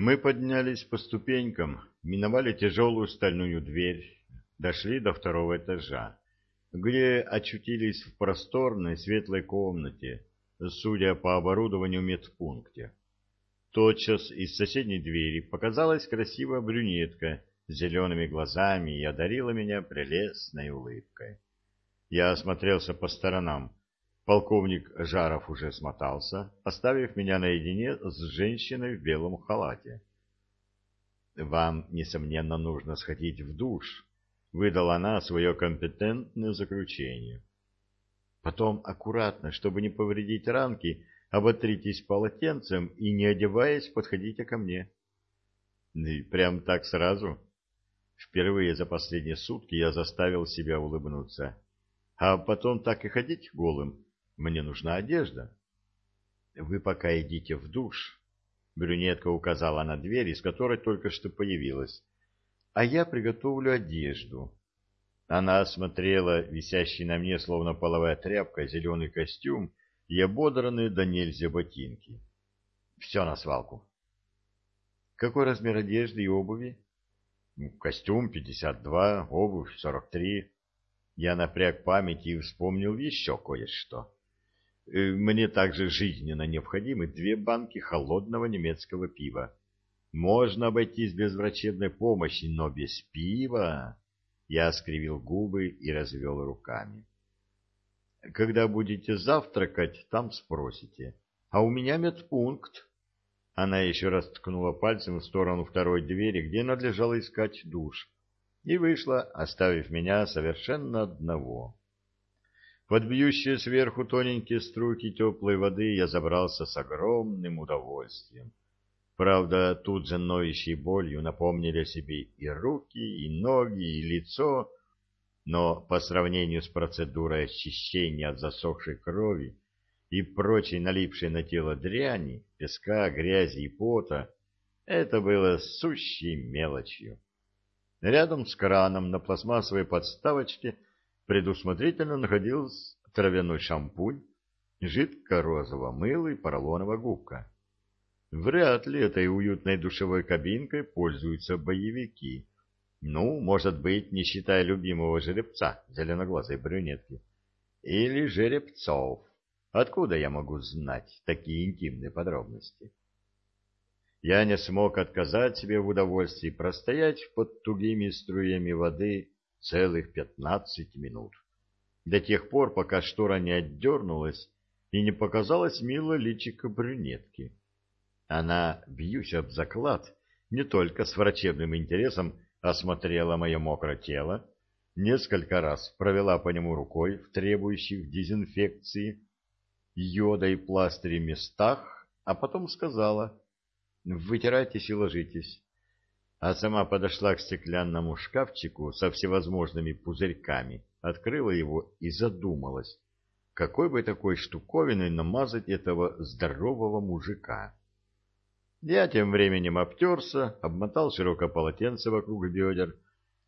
Мы поднялись по ступенькам, миновали тяжелую стальную дверь, дошли до второго этажа, где очутились в просторной светлой комнате, судя по оборудованию медпункте. Тотчас из соседней двери показалась красивая брюнетка с зелеными глазами и одарила меня прелестной улыбкой. Я осмотрелся по сторонам. Полковник Жаров уже смотался, оставив меня наедине с женщиной в белом халате. «Вам, несомненно, нужно сходить в душ», — выдала она свое компетентное заключение. «Потом аккуратно, чтобы не повредить ранки, оботритесь полотенцем и, не одеваясь, подходите ко мне». «И прям так сразу?» Впервые за последние сутки я заставил себя улыбнуться. «А потом так и ходить голым?» Мне нужна одежда. Вы пока идите в душ. Брюнетка указала на дверь, из которой только что появилась. А я приготовлю одежду. Она осмотрела висящий на мне, словно половая тряпка, зеленый костюм и ободранные до нельзя ботинки. Все на свалку. Какой размер одежды и обуви? Костюм 52, обувь 43. Я напряг память и вспомнил еще кое-что. Э, мне также жизненно необходимы две банки холодного немецкого пива. Можно обойтись без врачебной помощи, но без пива... Я скривил губы и развел руками. Когда будете завтракать, там спросите. А у меня медпункт. Она еще раз ткнула пальцем в сторону второй двери, где надлежало искать душ, и вышла, оставив меня совершенно одного. Под бьющие сверху тоненькие струйки теплой воды я забрался с огромным удовольствием. Правда, тут же ноющей болью напомнили о себе и руки, и ноги, и лицо, но по сравнению с процедурой очищения от засохшей крови и прочей налипшей на тело дряни, песка, грязи и пота, это было сущей мелочью. Рядом с краном на пластмассовой подставочке предусмотрительно находился травяной шампунь, жидко-розового мыла и поролоновая губка. Вряд ли этой уютной душевой кабинкой пользуются боевики. Ну, может быть, не считая любимого жеребца, зеленоглазой брюнетки. Или жеребцов. Откуда я могу знать такие интимные подробности? Я не смог отказать себе в удовольствии простоять под тугими струями воды целых пятнадцать минут. До тех пор, пока штора не отдернулась и не показалась мило личико брюнетки. Она, бьюсь об заклад, не только с врачебным интересом осмотрела мое мокрое тело, несколько раз провела по нему рукой в требующих дезинфекции, йода и пластыре местах, а потом сказала «Вытирайтесь и ложитесь» а сама подошла к стеклянному шкафчику со всевозможными пузырьками, открыла его и задумалась, какой бы такой штуковиной намазать этого здорового мужика. Я тем временем обтерся, обмотал широкое полотенце вокруг бедер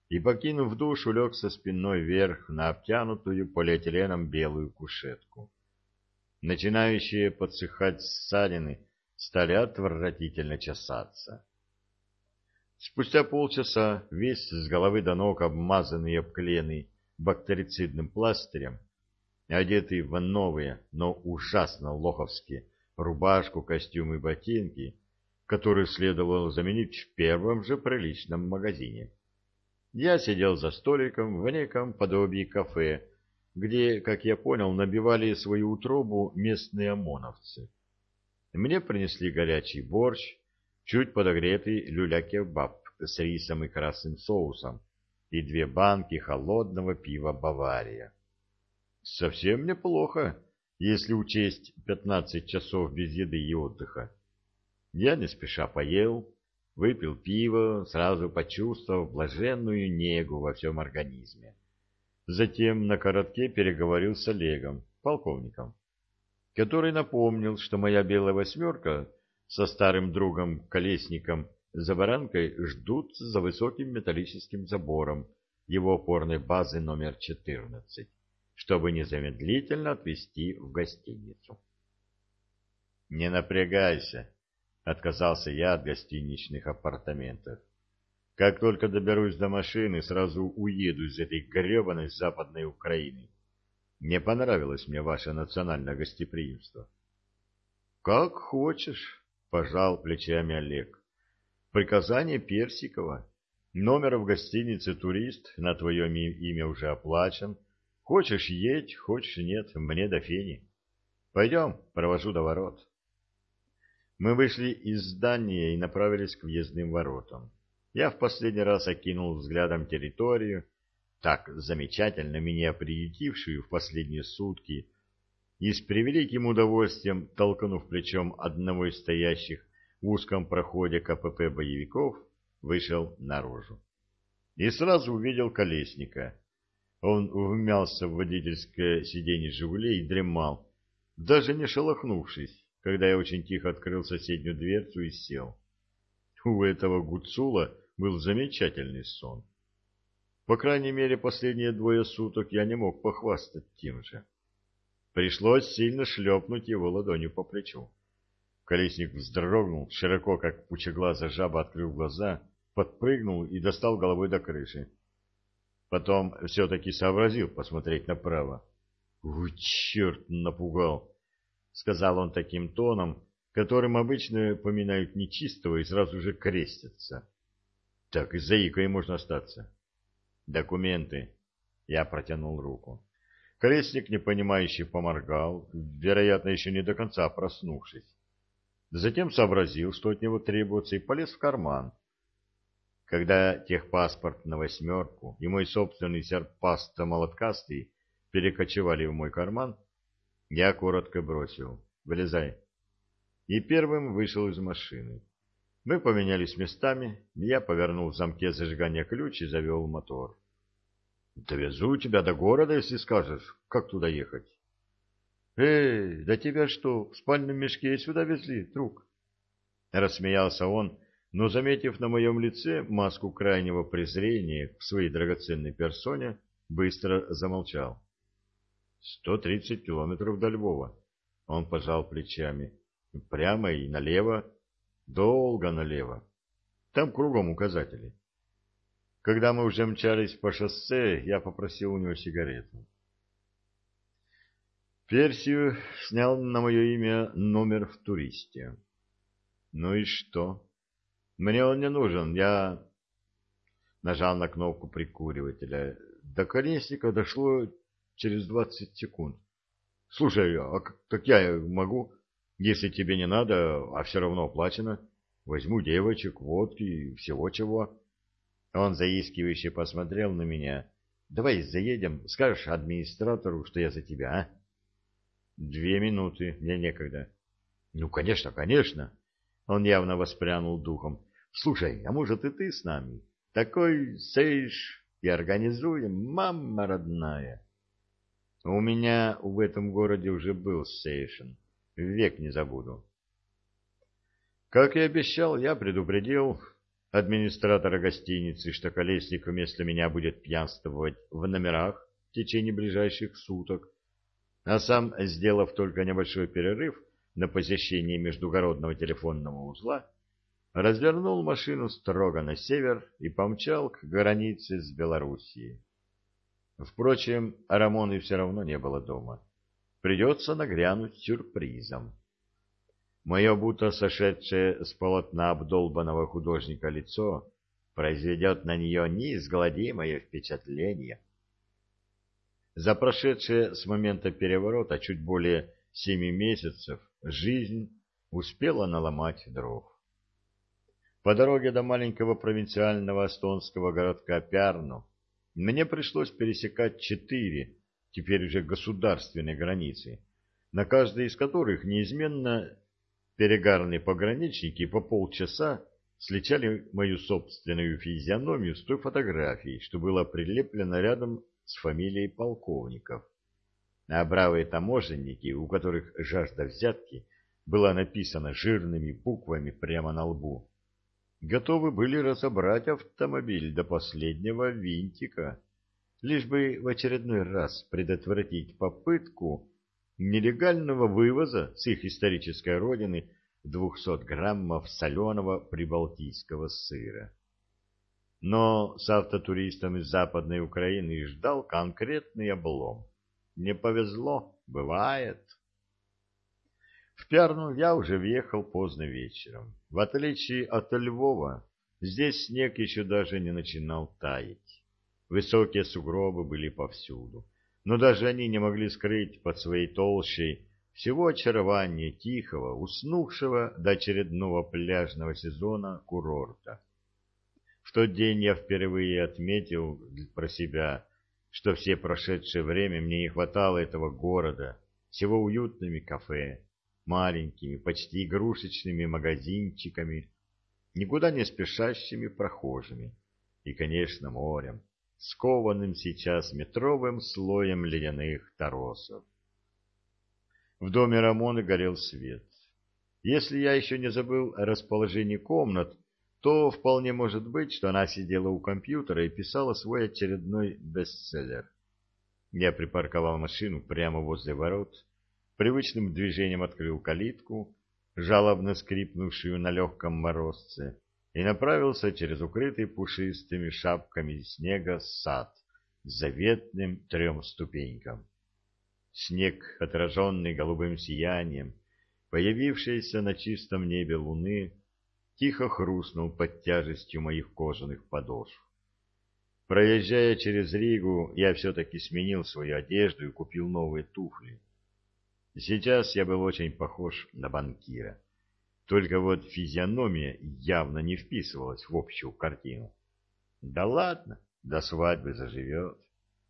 и, покинув душ, улегся спиной вверх на обтянутую полиэтиленом белую кушетку. Начинающие подсыхать ссадины стали отвратительно чесаться. Спустя полчаса, весь с головы до ног обмазанный и обклеенный бактерицидным пластырем, одетый в новые, но ужасно лоховские рубашку, костюм и ботинки, которые следовало заменить в первом же приличном магазине. Я сидел за столиком в неком подобии кафе, где, как я понял, набивали свою утробу местные ОМОНовцы. Мне принесли горячий борщ, чуть подогретый люля-кебаб с рисом и красным соусом и две банки холодного пива «Бавария». Совсем неплохо, если учесть пятнадцать часов без еды и отдыха. Я не спеша поел, выпил пиво, сразу почувствовав блаженную негу во всем организме. Затем на коротке переговорил с Олегом, полковником, который напомнил, что моя белая восьмерка — со старым другом Колесником за баранкой ждут за высоким металлическим забором его опорной базы номер 14, чтобы незамедлительно отвезти в гостиницу. «Не напрягайся», Отказался я от гостиничных апартаментов. Как только доберусь до машины, сразу уеду из этой гребаной западной Украины. Не понравилось мне ваше национальное гостеприимство. — Как хочешь, — пожал плечами Олег. — Приказание Персикова. Номер в гостинице «Турист» на твое имя уже оплачен. Хочешь — едь, хочешь — нет, мне до фени. Пойдем, провожу до ворот. Мы вышли из здания и направились к въездным воротам. Я в последний раз окинул взглядом территорию, так замечательно меня приютившую в последние сутки, и с превеликим удовольствием, толкнув плечом одного из стоящих в узком проходе КПП боевиков, вышел наружу. И сразу увидел колесника. Он вмялся в водительское сиденье «Жигулей» и дремал, даже не шелохнувшись, когда я очень тихо открыл соседнюю дверцу и сел. У этого гуцула был замечательный сон. По крайней мере, последние двое суток я не мог похвастать тем же. Пришлось сильно шлепнуть его ладонью по плечу. Колесник вздрогнул, широко, как пучеглаза жаба, открыл глаза, подпрыгнул и достал головой до крыши. Потом все-таки сообразил посмотреть направо. «Уй, черт, напугал!» — сказал он таким тоном, которым обычно поминают нечистого и сразу же крестятся. Так и заикой можно остаться. Документы. Я протянул руку. Колесник, непонимающе, поморгал, вероятно, еще не до конца проснувшись. Затем сообразил, что от него требуется, и полез в карман. Когда техпаспорт на восьмерку и мой собственный серпаста молоткастый перекочевали в мой карман, я коротко бросил. «Вылезай». И первым вышел из машины. Мы поменялись местами, я повернул в замке зажигания ключ и завел мотор. — Довезу тебя до города, если скажешь, как туда ехать. — Эй, да тебя что, в спальном мешке сюда везли, друг? Рассмеялся он, но, заметив на моем лице маску крайнего презрения к своей драгоценной персоне, быстро замолчал. — Сто тридцать километров до Львова. Он пожал плечами. Прямо и налево Долго налево. Там кругом указатели. Когда мы уже мчались по шоссе, я попросил у него сигарету. Персию снял на мое имя номер в туристе. Ну и что? Мне он не нужен, я... Нажал на кнопку прикуривателя. До колесника дошло через двадцать секунд. Слушай, а как я могу... Если тебе не надо, а все равно оплачено, возьму девочек, водки, всего чего. Он заискивающе посмотрел на меня. Давай заедем, скажешь администратору, что я за тебя, а? Две минуты, мне некогда. Ну, конечно, конечно. Он явно воспрянул духом. Слушай, а может и ты с нами? Такой сейш и организуем, мама родная. У меня в этом городе уже был сейшен век не забуду. Как и обещал, я предупредил администратора гостиницы, что Колесник вместо меня будет пьянствовать в номерах в течение ближайших суток, а сам, сделав только небольшой перерыв на посещение междугородного телефонного узла, развернул машину строго на север и помчал к границе с Белоруссией. Впрочем, Рамоны все равно не было дома придется нагрянуть сюрпризом. Мое будто сошедшее с полотна обдолбанного художника лицо произведет на нее неизгладимое впечатление. За прошедшие с момента переворота чуть более семи месяцев жизнь успела наломать дров. По дороге до маленького провинциального эстонского городка Пярну мне пришлось пересекать четыре теперь уже государственной границы, на каждой из которых неизменно перегарные пограничники по полчаса сличали мою собственную физиономию с той фотографией, что была прилеплена рядом с фамилией полковников. А бравые таможенники, у которых жажда взятки была написана жирными буквами прямо на лбу, готовы были разобрать автомобиль до последнего винтика лишь бы в очередной раз предотвратить попытку нелегального вывоза с их исторической родины двухсот граммов соленого прибалтийского сыра. Но с автотуристом из Западной Украины ждал конкретный облом. Не повезло, бывает. В Пярну я уже въехал поздно вечером. В отличие от Львова, здесь снег еще даже не начинал таять. Высокие сугробы были повсюду, но даже они не могли скрыть под своей толщей всего очарование тихого, уснувшего до очередного пляжного сезона курорта. В тот день я впервые отметил про себя, что все прошедшее время мне не хватало этого города с его уютными кафе, маленькими, почти игрушечными магазинчиками, никуда не спешащими прохожими и, конечно, морем, скованным сейчас метровым слоем ледяных торосов. В доме Рамоны горел свет. Если я еще не забыл о расположении комнат, то вполне может быть, что она сидела у компьютера и писала свой очередной бестселлер. Я припарковал машину прямо возле ворот, привычным движением открыл калитку, жалобно скрипнувшую на легком морозце, и направился через укрытый пушистыми шапками снега сад к заветным трем ступенькам. Снег, отраженный голубым сиянием, появившийся на чистом небе луны, тихо хрустнул под тяжестью моих кожаных подошв. Проезжая через Ригу, я все-таки сменил свою одежду и купил новые туфли. Сейчас я был очень похож на банкира. Только вот физиономия явно не вписывалась в общую картину. Да ладно, до свадьбы заживет.